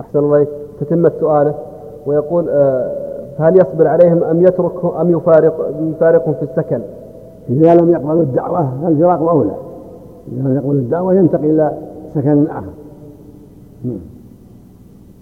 أحسن الله تتمة سؤاله ويقول آه، هل يصبر عليهم أم يترك أم يفارق يفارقهم في السكن؟ إذا لم يقبلوا الدعوة الفراق أولى. إذا لم يقبلوا الدعوة ينتقل إلى سكن آخر. نعم.